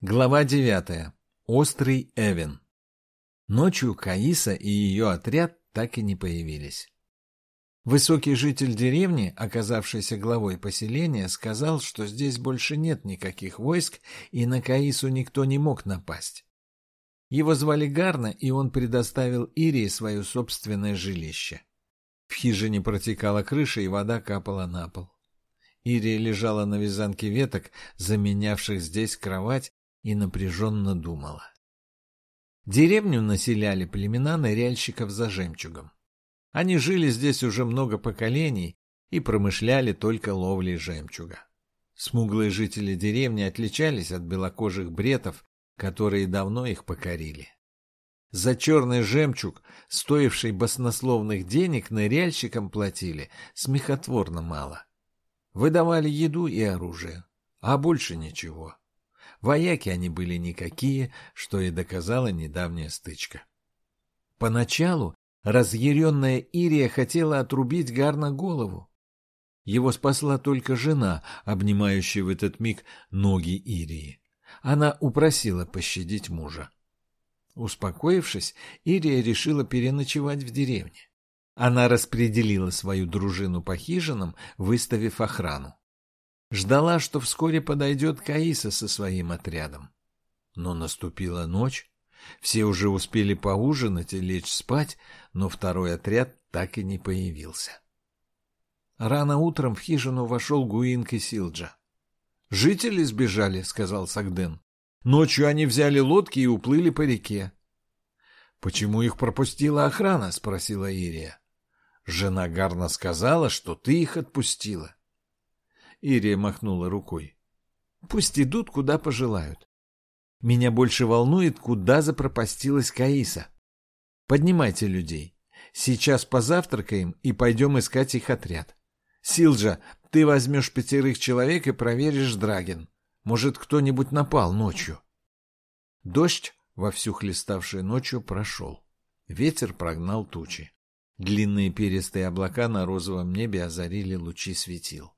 Глава девятая. Острый Эвен. Ночью Каиса и ее отряд так и не появились. Высокий житель деревни, оказавшийся главой поселения, сказал, что здесь больше нет никаких войск, и на Каису никто не мог напасть. Его звали Гарна, и он предоставил Ирии свое собственное жилище. В хижине протекала крыша, и вода капала на пол. Ирия лежала на вязанке веток, заменявших здесь кровать, и напряженно думала. Деревню населяли племена ныряльщиков за жемчугом. Они жили здесь уже много поколений и промышляли только ловлей жемчуга. Смуглые жители деревни отличались от белокожих бретов, которые давно их покорили. За черный жемчуг, стоивший баснословных денег, ныряльщикам платили смехотворно мало. Выдавали еду и оружие, а больше ничего. Вояки они были никакие, что и доказала недавняя стычка. Поначалу разъяренная Ирия хотела отрубить Гарна голову. Его спасла только жена, обнимающая в этот миг ноги Ирии. Она упросила пощадить мужа. Успокоившись, Ирия решила переночевать в деревне. Она распределила свою дружину по хижинам, выставив охрану. Ждала, что вскоре подойдет Каиса со своим отрядом. Но наступила ночь. Все уже успели поужинать и лечь спать, но второй отряд так и не появился. Рано утром в хижину вошел Гуинк и Силджа. «Жители сбежали», — сказал Сагден. «Ночью они взяли лодки и уплыли по реке». «Почему их пропустила охрана?» — спросила Ирия. «Жена Гарна сказала, что ты их отпустила». Ирия махнула рукой. Пусть идут, куда пожелают. Меня больше волнует, куда запропастилась Каиса. Поднимайте людей. Сейчас позавтракаем и пойдем искать их отряд. Силджа, ты возьмешь пятерых человек и проверишь Драгин. Может, кто-нибудь напал ночью. Дождь, вовсю хлеставший ночью, прошел. Ветер прогнал тучи. Длинные перистые облака на розовом небе озарили лучи светил.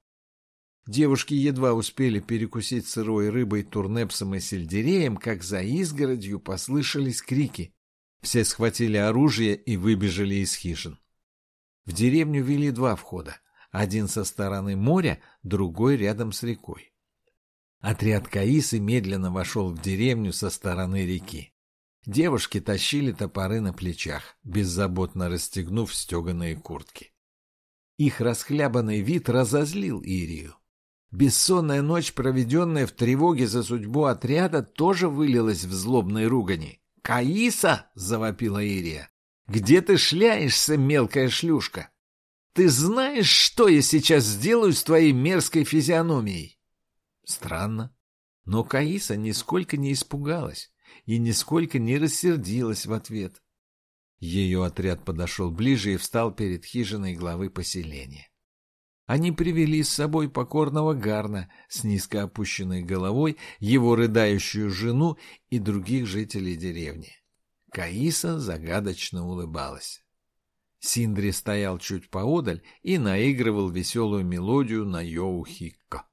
Девушки едва успели перекусить сырой рыбой, турнепсом и сельдереем, как за изгородью послышались крики. Все схватили оружие и выбежали из хижин. В деревню вели два входа. Один со стороны моря, другой рядом с рекой. Отряд Каисы медленно вошел в деревню со стороны реки. Девушки тащили топоры на плечах, беззаботно расстегнув стеганые куртки. Их расхлябанный вид разозлил Ирию. Бессонная ночь, проведенная в тревоге за судьбу отряда, тоже вылилась в злобной ругани. «Каиса!» — завопила Ирия. «Где ты шляешься, мелкая шлюшка? Ты знаешь, что я сейчас сделаю с твоей мерзкой физиономией?» Странно. Но Каиса нисколько не испугалась и нисколько не рассердилась в ответ. Ее отряд подошел ближе и встал перед хижиной главы поселения. Они привели с собой покорного Гарна с низко опущенной головой, его рыдающую жену и других жителей деревни. Каиса загадочно улыбалась. Синдри стоял чуть поодаль и наигрывал веселую мелодию на Йоухикко.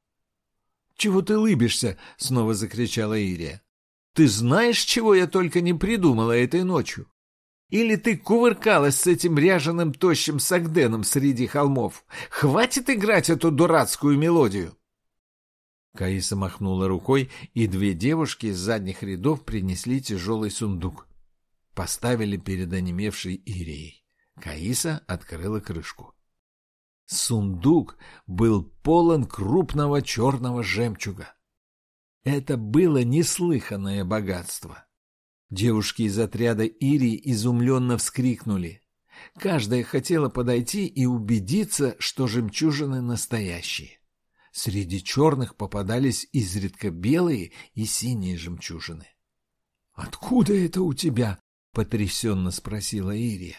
— Чего ты лыбишься? — снова закричала Ирия. — Ты знаешь, чего я только не придумала этой ночью? Или ты кувыркалась с этим ряженым тощим сагденом среди холмов? Хватит играть эту дурацкую мелодию!» Каиса махнула рукой, и две девушки из задних рядов принесли тяжелый сундук. Поставили перед онемевшей Ирией. Каиса открыла крышку. Сундук был полон крупного черного жемчуга. Это было неслыханное богатство. Девушки из отряда Ири изумленно вскрикнули. Каждая хотела подойти и убедиться, что жемчужины настоящие. Среди черных попадались изредка белые и синие жемчужины. — Откуда это у тебя? — потрясенно спросила Ирия.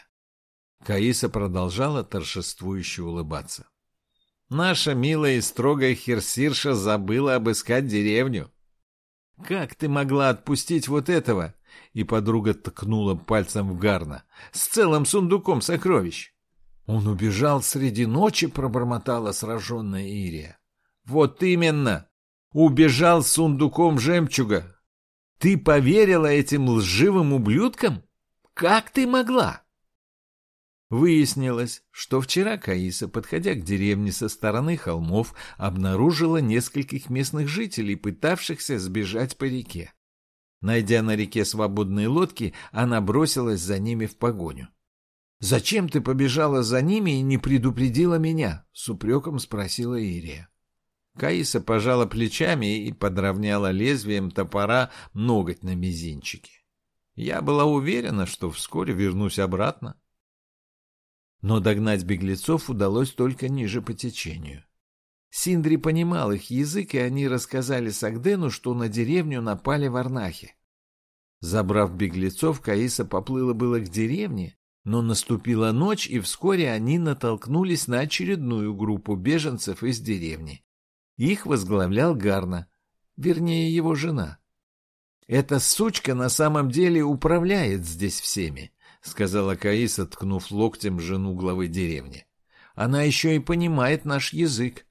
Каиса продолжала торжествующе улыбаться. — Наша милая и строгая херсирша забыла обыскать деревню. Как ты могла отпустить вот этого? И подруга ткнула пальцем в Гарна. С целым сундуком сокровищ. Он убежал среди ночи, пробормотала сраженная Ирия. Вот именно. Убежал с сундуком жемчуга. Ты поверила этим лживым ублюдкам? Как ты могла? Выяснилось, что вчера Каиса, подходя к деревне со стороны холмов, обнаружила нескольких местных жителей, пытавшихся сбежать по реке. Найдя на реке свободные лодки, она бросилась за ними в погоню. «Зачем ты побежала за ними и не предупредила меня?» — с упреком спросила Ирия. Каиса пожала плечами и подровняла лезвием топора ноготь на мизинчике. Я была уверена, что вскоре вернусь обратно. Но догнать беглецов удалось только ниже по течению. Синдри понимал их язык, и они рассказали Сагдену, что на деревню напали варнахи. Забрав беглецов, Каиса поплыла было к деревне, но наступила ночь, и вскоре они натолкнулись на очередную группу беженцев из деревни. Их возглавлял Гарна, вернее, его жена. «Эта сучка на самом деле управляет здесь всеми», — сказала Каиса, ткнув локтем жену главы деревни. «Она еще и понимает наш язык.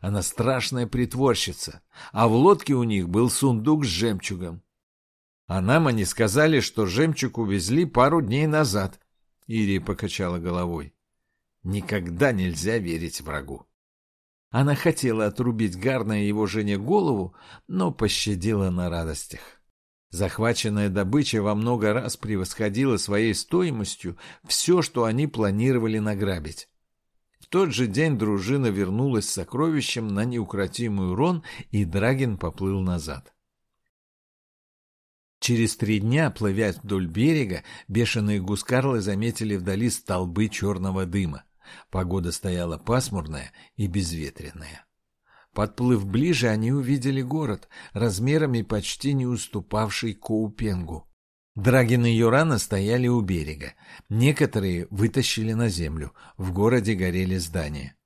Она страшная притворщица, а в лодке у них был сундук с жемчугом. А нам они сказали, что жемчуг увезли пару дней назад». Ирия покачала головой. «Никогда нельзя верить врагу». Она хотела отрубить Гарна и его жене голову, но пощадила на радостях. Захваченная добыча во много раз превосходила своей стоимостью все, что они планировали награбить. В тот же день дружина вернулась с сокровищем на неукротимую Рон, и Драгин поплыл назад. Через три дня, плывя вдоль берега, бешеные гускарлы заметили вдали столбы черного дыма. Погода стояла пасмурная и безветренная. Подплыв ближе, они увидели город, размерами почти не уступавший Коупенгу. Драгин и Юрана стояли у берега. Некоторые вытащили на землю. В городе горели здания.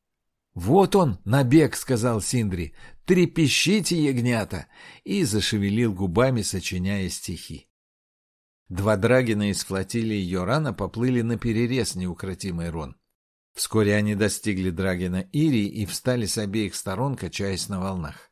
«Вот он, набег!» — сказал Синдри. «Трепещите, ягнята!» И зашевелил губами, сочиняя стихи. Два драгина из флотилии Йорана поплыли на перерез неукротимый Рон. Вскоре они достигли Драгина Ирии и встали с обеих сторон, качаясь на волнах.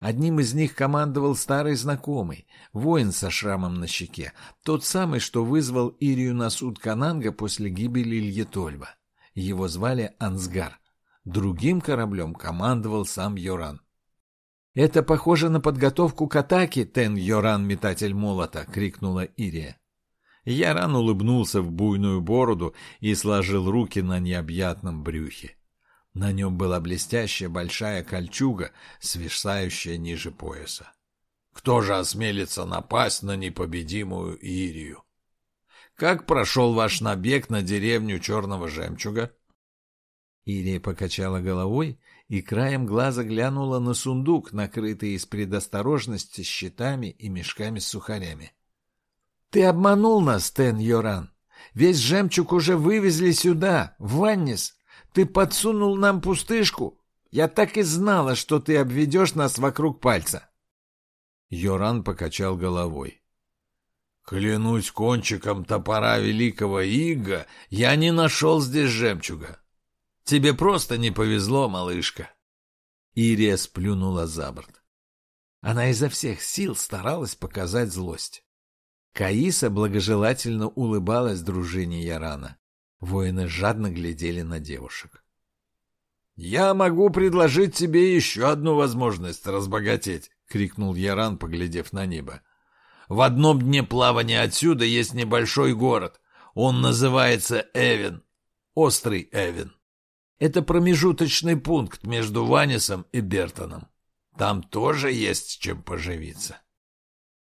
Одним из них командовал старый знакомый, воин со шрамом на щеке, тот самый, что вызвал Ирию на суд Кананга после гибели Ильетольва. Его звали Ансгар. Другим кораблем командовал сам Йоран. «Это похоже на подготовку к атаке, Тен Йоран, метатель молота!» — крикнула Ирия. Яран улыбнулся в буйную бороду и сложил руки на необъятном брюхе. На нем была блестящая большая кольчуга, свисающая ниже пояса. Кто же осмелится напасть на непобедимую Ирию? Как прошел ваш набег на деревню Черного Жемчуга? Ирия покачала головой и краем глаза глянула на сундук, накрытый из предосторожности щитами и мешками с сухарями. Ты обманул нас, Тен Йоран. Весь жемчуг уже вывезли сюда, в Ваннис. Ты подсунул нам пустышку. Я так и знала, что ты обведешь нас вокруг пальца. Йоран покачал головой. Клянусь кончиком топора великого Ига, я не нашел здесь жемчуга. Тебе просто не повезло, малышка. Ирия сплюнула за борт. Она изо всех сил старалась показать злость. Каиса благожелательно улыбалась дружине Ярана. Воины жадно глядели на девушек. «Я могу предложить тебе еще одну возможность разбогатеть!» — крикнул Яран, поглядев на небо. «В одном дне плавания отсюда есть небольшой город. Он называется Эвен. Острый Эвен. Это промежуточный пункт между Ванисом и Бертоном. Там тоже есть чем поживиться».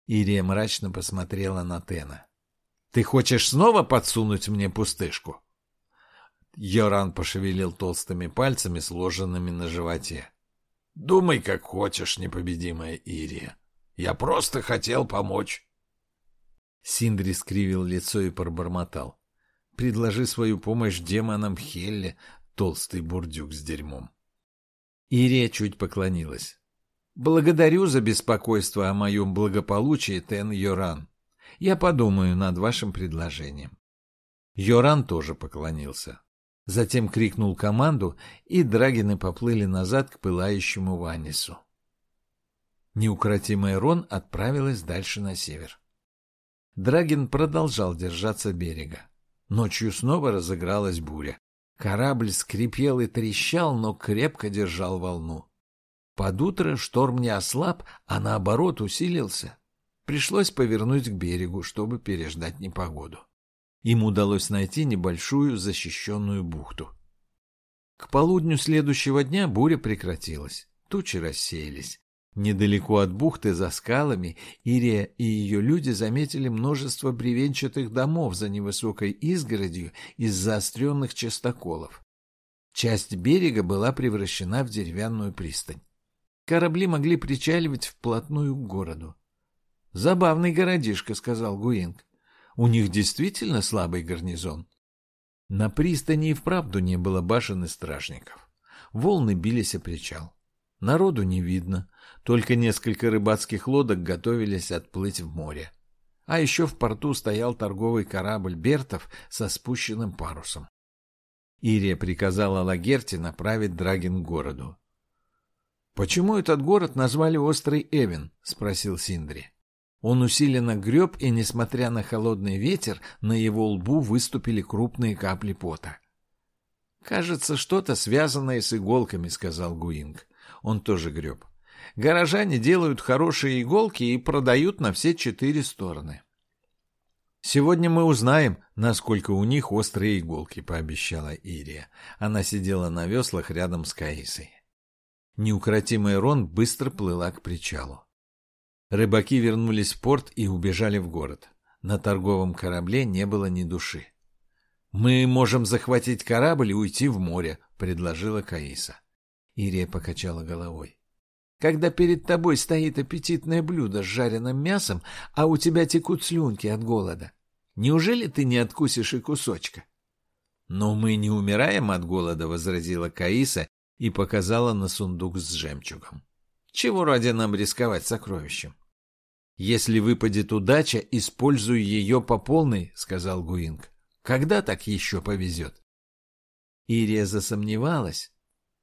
Ирия мрачно посмотрела на Тена. «Ты хочешь снова подсунуть мне пустышку?» Йоран пошевелил толстыми пальцами, сложенными на животе. «Думай, как хочешь, непобедимая Ирия. Я просто хотел помочь». Синдри скривил лицо и пробормотал. «Предложи свою помощь демонам Хелле, толстый бурдюк с дерьмом». Ирия чуть поклонилась. Благодарю за беспокойство о моем благополучии, Тен Йоран. Я подумаю над вашим предложением. Йоран тоже поклонился. Затем крикнул команду, и драгины поплыли назад к пылающему Ванису. Неукротимая Рон отправилась дальше на север. Драгин продолжал держаться берега. Ночью снова разыгралась буря. Корабль скрипел и трещал, но крепко держал волну. Под утро шторм не ослаб, а наоборот усилился. Пришлось повернуть к берегу, чтобы переждать непогоду. Им удалось найти небольшую защищенную бухту. К полудню следующего дня буря прекратилась, тучи рассеялись. Недалеко от бухты, за скалами, Ирия и ее люди заметили множество бревенчатых домов за невысокой изгородью из заостренных частоколов. Часть берега была превращена в деревянную пристань. Корабли могли причаливать вплотную к городу. «Забавный городишко», — сказал Гуинг. «У них действительно слабый гарнизон». На пристани и вправду не было башен и стражников. Волны бились о причал. Народу не видно, только несколько рыбацких лодок готовились отплыть в море. А еще в порту стоял торговый корабль «Бертов» со спущенным парусом. Ирия приказала Лагерте направить Драгин к городу. «Почему этот город назвали Острый Эвен?» — спросил Синдри. Он усиленно греб, и, несмотря на холодный ветер, на его лбу выступили крупные капли пота. «Кажется, что-то связанное с иголками», — сказал Гуинг. Он тоже греб. «Горожане делают хорошие иголки и продают на все четыре стороны». «Сегодня мы узнаем, насколько у них острые иголки», — пообещала Ирия. Она сидела на веслах рядом с Каисой. Неукротимый Рон быстро плыла к причалу. Рыбаки вернулись в порт и убежали в город. На торговом корабле не было ни души. «Мы можем захватить корабль и уйти в море», — предложила Каиса. Ирия покачала головой. «Когда перед тобой стоит аппетитное блюдо с жареным мясом, а у тебя текут слюнки от голода, неужели ты не откусишь и кусочка?» «Но мы не умираем от голода», — возразила Каиса и показала на сундук с жемчугом. Чего ради нам рисковать сокровищем? Если выпадет удача, используй ее по полной, сказал Гуинг. Когда так еще повезет? Ирия засомневалась,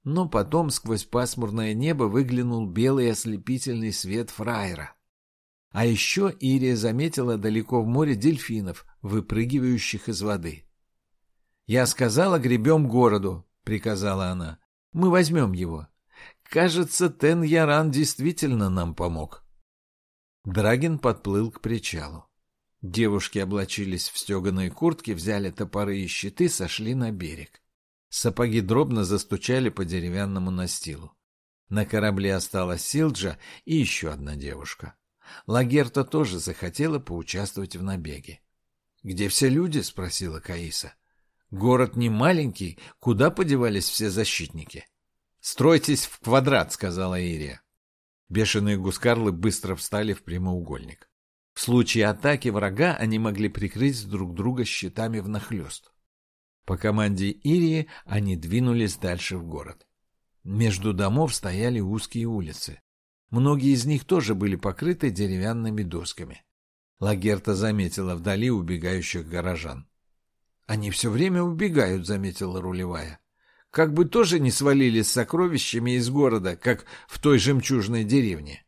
но потом сквозь пасмурное небо выглянул белый ослепительный свет фраера. А еще Ирия заметила далеко в море дельфинов, выпрыгивающих из воды. «Я сказала, гребем городу», — приказала она. Мы возьмем его. Кажется, Тен Яран действительно нам помог. Драгин подплыл к причалу. Девушки облачились в стеганые куртки, взяли топоры и щиты, сошли на берег. Сапоги дробно застучали по деревянному настилу. На корабле осталась Силджа и еще одна девушка. Лагерта тоже захотела поучаствовать в набеге. «Где все люди?» — спросила Каиса. Город не маленький, куда подевались все защитники? «Стройтесь в квадрат», — сказала Ирия. Бешеные гускарлы быстро встали в прямоугольник. В случае атаки врага они могли прикрыть друг друга щитами внахлёст. По команде Ирии они двинулись дальше в город. Между домов стояли узкие улицы. Многие из них тоже были покрыты деревянными досками. Лагерта заметила вдали убегающих горожан. Они все время убегают, заметила рулевая. Как бы тоже не свалились с сокровищами из города, как в той жемчужной деревне.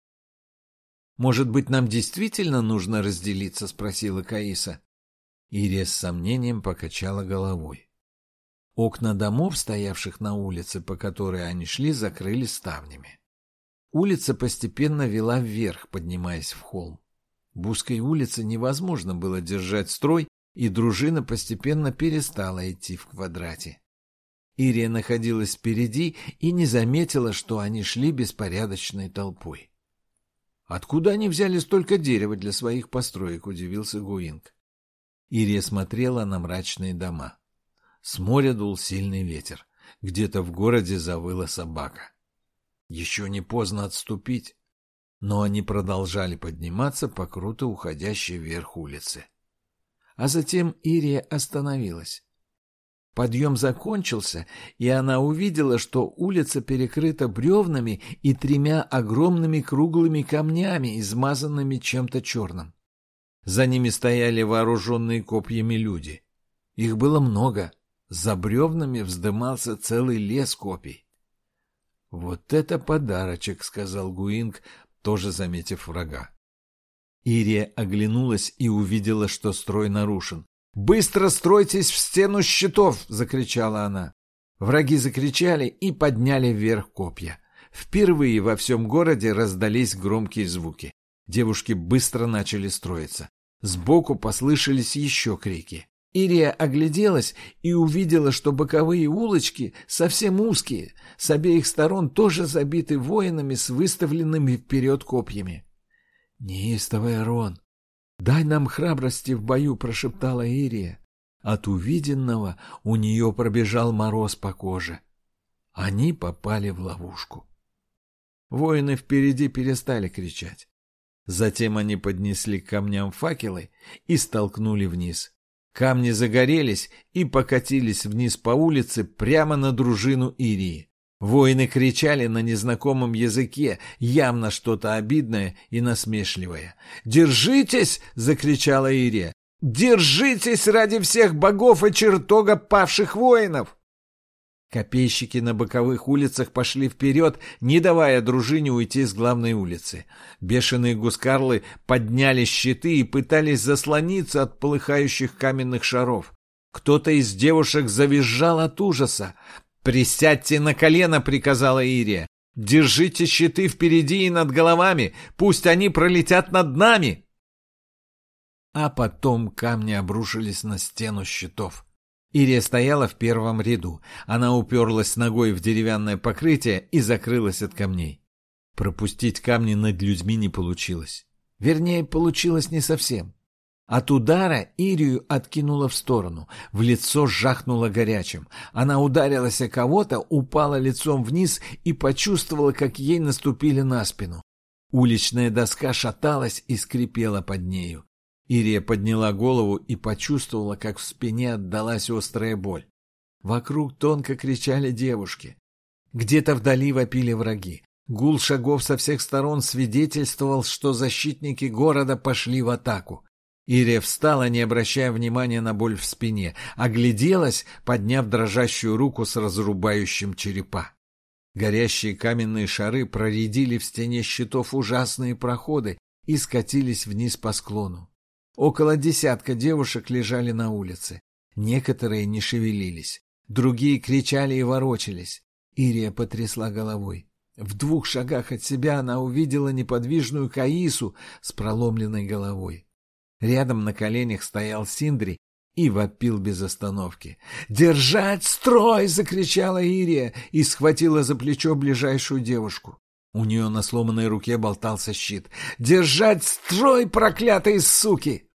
Может быть, нам действительно нужно разделиться, спросила Каиса. Ирия с сомнением покачала головой. Окна домов, стоявших на улице, по которой они шли, закрыли ставнями. Улица постепенно вела вверх, поднимаясь в холм. В узкой улице невозможно было держать строй, и дружина постепенно перестала идти в квадрате. Ирия находилась впереди и не заметила, что они шли беспорядочной толпой. «Откуда они взяли столько дерева для своих построек?» — удивился Гуинг. Ирия смотрела на мрачные дома. С моря дул сильный ветер. Где-то в городе завыла собака. Еще не поздно отступить. Но они продолжали подниматься по круто уходящей вверх улице а затем Ирия остановилась. Подъем закончился, и она увидела, что улица перекрыта бревнами и тремя огромными круглыми камнями, измазанными чем-то черным. За ними стояли вооруженные копьями люди. Их было много. За бревнами вздымался целый лес копий. «Вот это подарочек», — сказал Гуинг, тоже заметив врага. Ирия оглянулась и увидела, что строй нарушен. «Быстро стройтесь в стену щитов!» — закричала она. Враги закричали и подняли вверх копья. Впервые во всем городе раздались громкие звуки. Девушки быстро начали строиться. Сбоку послышались еще крики. Ирия огляделась и увидела, что боковые улочки совсем узкие, с обеих сторон тоже забиты воинами с выставленными вперед копьями. «Неистовый Рон, дай нам храбрости в бою», — прошептала Ирия. От увиденного у нее пробежал мороз по коже. Они попали в ловушку. Воины впереди перестали кричать. Затем они поднесли к камням факелы и столкнули вниз. Камни загорелись и покатились вниз по улице прямо на дружину Ирии. Воины кричали на незнакомом языке, явно что-то обидное и насмешливое. «Держитесь!» — закричала Ирия. «Держитесь ради всех богов и чертога павших воинов!» Копейщики на боковых улицах пошли вперед, не давая дружине уйти с главной улицы. Бешеные гускарлы подняли щиты и пытались заслониться от полыхающих каменных шаров. Кто-то из девушек завизжал от ужаса. «Присядьте на колено!» — приказала Ирия. «Держите щиты впереди и над головами! Пусть они пролетят над нами!» А потом камни обрушились на стену щитов. Ирия стояла в первом ряду. Она уперлась ногой в деревянное покрытие и закрылась от камней. Пропустить камни над людьми не получилось. Вернее, получилось не совсем. От удара Ирию откинуло в сторону, в лицо жахнуло горячим. Она ударилась о кого-то, упала лицом вниз и почувствовала, как ей наступили на спину. Уличная доска шаталась и скрипела под нею. Ирия подняла голову и почувствовала, как в спине отдалась острая боль. Вокруг тонко кричали девушки. Где-то вдали вопили враги. Гул шагов со всех сторон свидетельствовал, что защитники города пошли в атаку. Ирия встала, не обращая внимания на боль в спине, огляделась, подняв дрожащую руку с разрубающим черепа. Горящие каменные шары проредили в стене щитов ужасные проходы и скатились вниз по склону. Около десятка девушек лежали на улице. Некоторые не шевелились. Другие кричали и ворочались. Ирия потрясла головой. В двух шагах от себя она увидела неподвижную Каису с проломленной головой. Рядом на коленях стоял Синдри и вопил без остановки. «Держать строй!» — закричала Ирия и схватила за плечо ближайшую девушку. У нее на сломанной руке болтался щит. «Держать строй, проклятые суки!»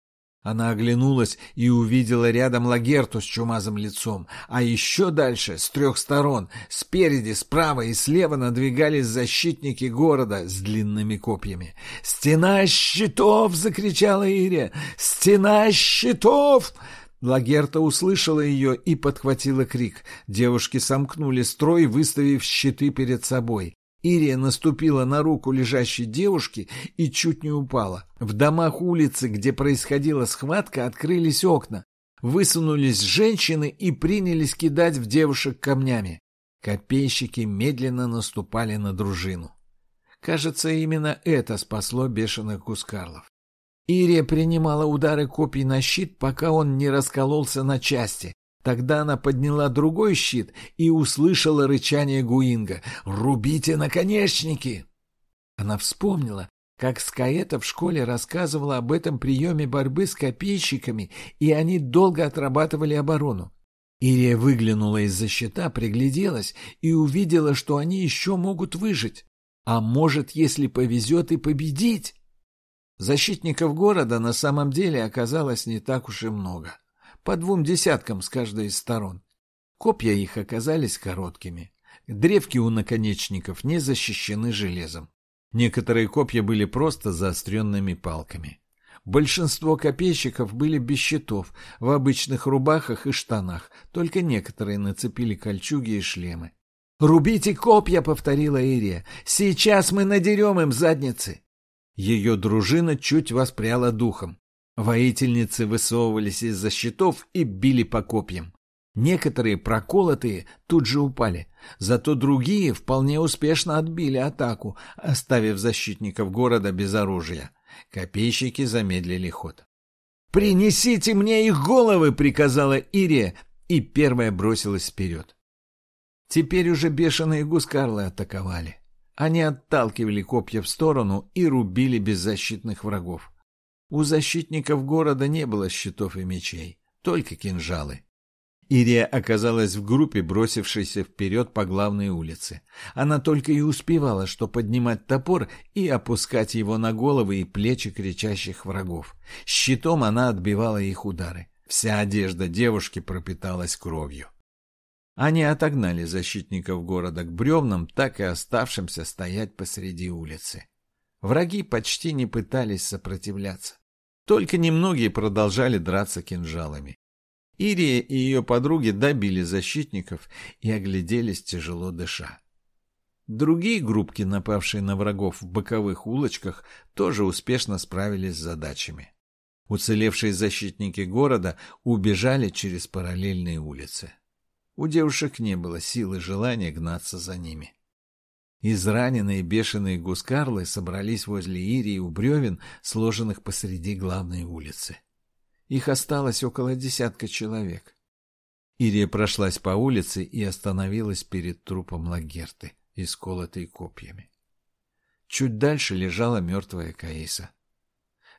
Она оглянулась и увидела рядом Лагерту с чумазым лицом, а еще дальше, с трех сторон, спереди, справа и слева надвигались защитники города с длинными копьями. «Стена щитов!» — закричала Ирия. «Стена щитов!» Лагерта услышала ее и подхватила крик. Девушки сомкнули строй, выставив щиты перед собой. Ирия наступила на руку лежащей девушки и чуть не упала. В домах улицы, где происходила схватка, открылись окна. Высунулись женщины и принялись кидать в девушек камнями. Копейщики медленно наступали на дружину. Кажется, именно это спасло бешеных гускарлов. Ирия принимала удары копий на щит, пока он не раскололся на части, Тогда она подняла другой щит и услышала рычание Гуинга «Рубите наконечники!». Она вспомнила, как Скаэта в школе рассказывала об этом приеме борьбы с копейщиками, и они долго отрабатывали оборону. Ирия выглянула из-за щита, пригляделась и увидела, что они еще могут выжить. А может, если повезет, и победить? Защитников города на самом деле оказалось не так уж и много по двум десяткам с каждой из сторон. Копья их оказались короткими. Древки у наконечников не защищены железом. Некоторые копья были просто заостренными палками. Большинство копейщиков были без щитов, в обычных рубахах и штанах, только некоторые нацепили кольчуги и шлемы. «Рубите копья!» — повторила Ирия. «Сейчас мы надерем им задницы!» Ее дружина чуть воспряла духом. Воительницы высовывались из-за щитов и били по копьям. Некоторые проколотые тут же упали, зато другие вполне успешно отбили атаку, оставив защитников города без оружия. Копейщики замедлили ход. «Принесите мне их головы!» — приказала Ирия, и первая бросилась вперед. Теперь уже бешеные гускарлы атаковали. Они отталкивали копья в сторону и рубили беззащитных врагов. У защитников города не было щитов и мечей, только кинжалы. Ирия оказалась в группе, бросившейся вперед по главной улице. Она только и успевала, что поднимать топор и опускать его на головы и плечи кричащих врагов. Щитом она отбивала их удары. Вся одежда девушки пропиталась кровью. Они отогнали защитников города к бревнам, так и оставшимся стоять посреди улицы. Враги почти не пытались сопротивляться. Только немногие продолжали драться кинжалами. Ирия и ее подруги добили защитников и огляделись тяжело дыша. Другие группки, напавшие на врагов в боковых улочках, тоже успешно справились с задачами. Уцелевшие защитники города убежали через параллельные улицы. У девушек не было силы и желания гнаться за ними. Израненные бешеные гускарлы собрались возле Ирии у бревен, сложенных посреди главной улицы. Их осталось около десятка человек. Ирия прошлась по улице и остановилась перед трупом Лагерты, исколотой копьями. Чуть дальше лежала мертвая Каиса.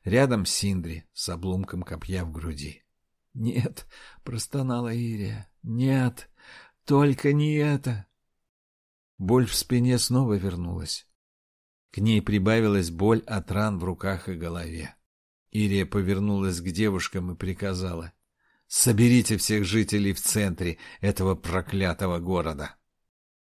Рядом Синдри с обломком копья в груди. «Нет», — простонала Ирия, — «нет, только не это». Боль в спине снова вернулась. К ней прибавилась боль от ран в руках и голове. Ирия повернулась к девушкам и приказала. «Соберите всех жителей в центре этого проклятого города».